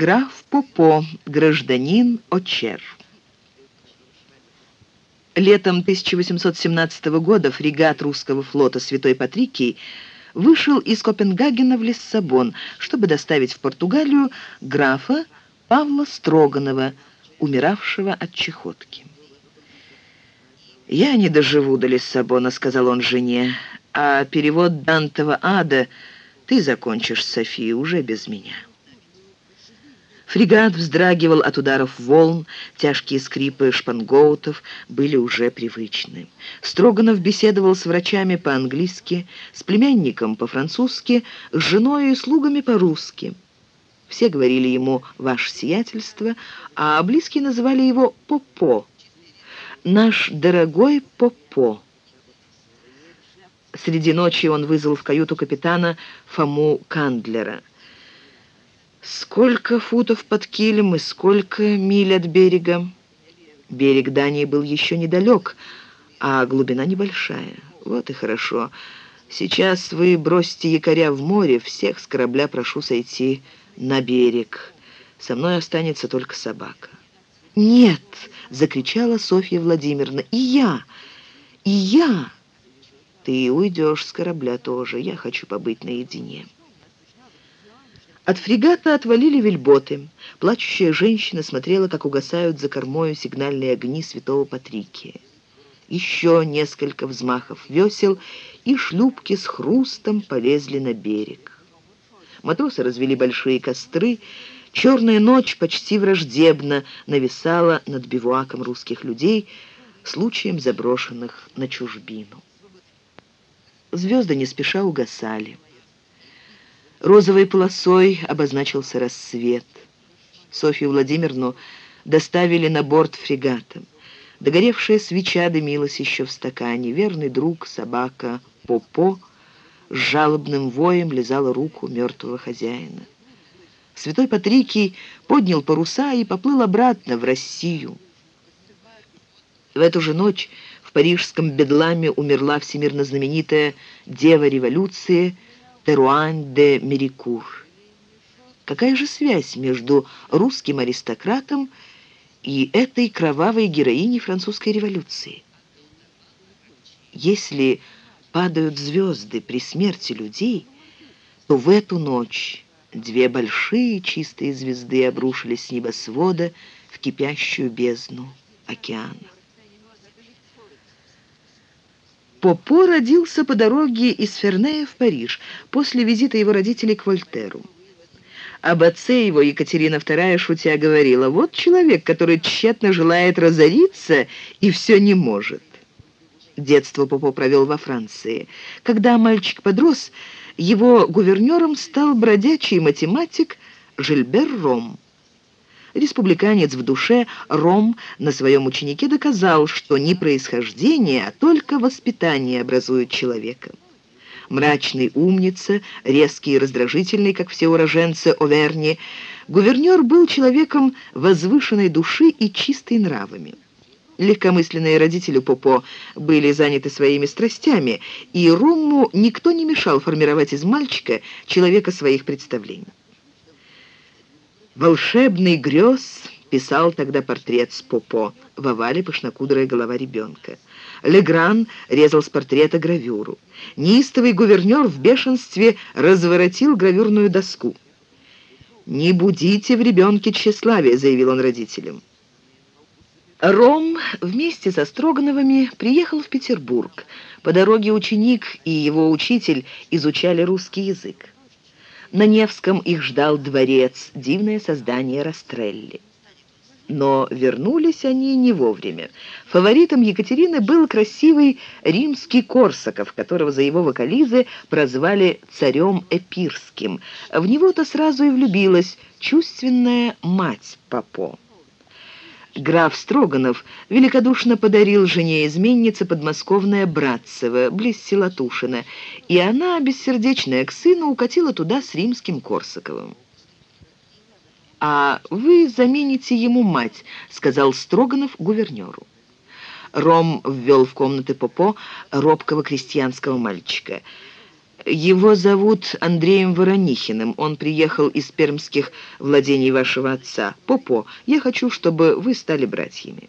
Граф Попо, гражданин Очер. Летом 1817 года фрегат русского флота «Святой Патрикий» вышел из Копенгагена в Лиссабон, чтобы доставить в Португалию графа Павла Строганова, умиравшего от чехотки. «Я не доживу до Лиссабона», — сказал он жене, «а перевод Дантова ада ты закончишь, София, уже без меня». Фрегат вздрагивал от ударов волн, тяжкие скрипы шпангоутов были уже привычны. Строганов беседовал с врачами по-английски, с племянником по-французски, с женой и слугами по-русски. Все говорили ему «ваше сиятельство», а близкие называли его «попо». «Наш дорогой попо». Среди ночи он вызвал в каюту капитана Фому Кандлера. Сколько футов под килем и сколько миль от берега? Берег Дании был еще недалек, а глубина небольшая. Вот и хорошо. Сейчас вы бросите якоря в море, всех с корабля прошу сойти на берег. Со мной останется только собака. «Нет!» — закричала Софья Владимировна. «И я! И я!» «Ты уйдешь с корабля тоже. Я хочу побыть наедине». От фрегата отвалили вельботы. Плачущая женщина смотрела, как угасают за кормою сигнальные огни святого Патрикия. Еще несколько взмахов весел, и шлюпки с хрустом полезли на берег. Матросы развели большие костры. Черная ночь почти враждебно нависала над бивуаком русских людей, случаем заброшенных на чужбину. Звезды не спеша угасали. Розовой полосой обозначился рассвет. Софью Владимировну доставили на борт фрегата. Догоревшая свеча дымилась еще в стакане. Верный друг, собака Попо, с жалобным воем лизала руку мертвого хозяина. Святой Патрикий поднял паруса и поплыл обратно в Россию. В эту же ночь в парижском бедламе умерла всемирно знаменитая Дева революции – Теруань де Мерикур. Какая же связь между русским аристократом и этой кровавой героиней французской революции? Если падают звезды при смерти людей, то в эту ночь две большие чистые звезды обрушились с небосвода в кипящую бездну океана. Попо родился по дороге из Фернея в Париж после визита его родителей к Вольтеру. Об отце его Екатерина II, шутя, говорила, «Вот человек, который тщетно желает разориться и все не может». Детство Попо провел во Франции. Когда мальчик подрос, его гувернером стал бродячий математик Жильбер Ром. Республиканец в душе, Ром на своем ученике доказал, что не происхождение, а только воспитание образует человека. Мрачный умница, резкий и раздражительный, как все уроженцы Оверни, гувернер был человеком возвышенной души и чистой нравами. Легкомысленные родители Попо были заняты своими страстями, и Рому никто не мешал формировать из мальчика человека своих представлений. «Волшебный грез» писал тогда портрет с Попо, в овале пышнокудрая голова ребенка. Легран резал с портрета гравюру. Неистовый гувернер в бешенстве разворотил гравюрную доску. «Не будите в ребенке тщеславие», — заявил он родителям. Ром вместе со Строгановыми приехал в Петербург. По дороге ученик и его учитель изучали русский язык. На Невском их ждал дворец, дивное создание Растрелли. Но вернулись они не вовремя. Фаворитом Екатерины был красивый римский Корсаков, которого за его вокализы прозвали царем Эпирским. В него-то сразу и влюбилась чувственная мать Попо. Граф Строганов великодушно подарил жене-изменнице подмосковное Братцево, близ села Тушино, и она, бессердечная к сыну, укатила туда с римским Корсаковым. «А вы замените ему мать», — сказал Строганов гувернеру. Ром ввел в комнаты Попо робкого крестьянского мальчика. Его зовут Андреем Воронихиным. Он приехал из пермских владений вашего отца. Попо, я хочу, чтобы вы стали братьями».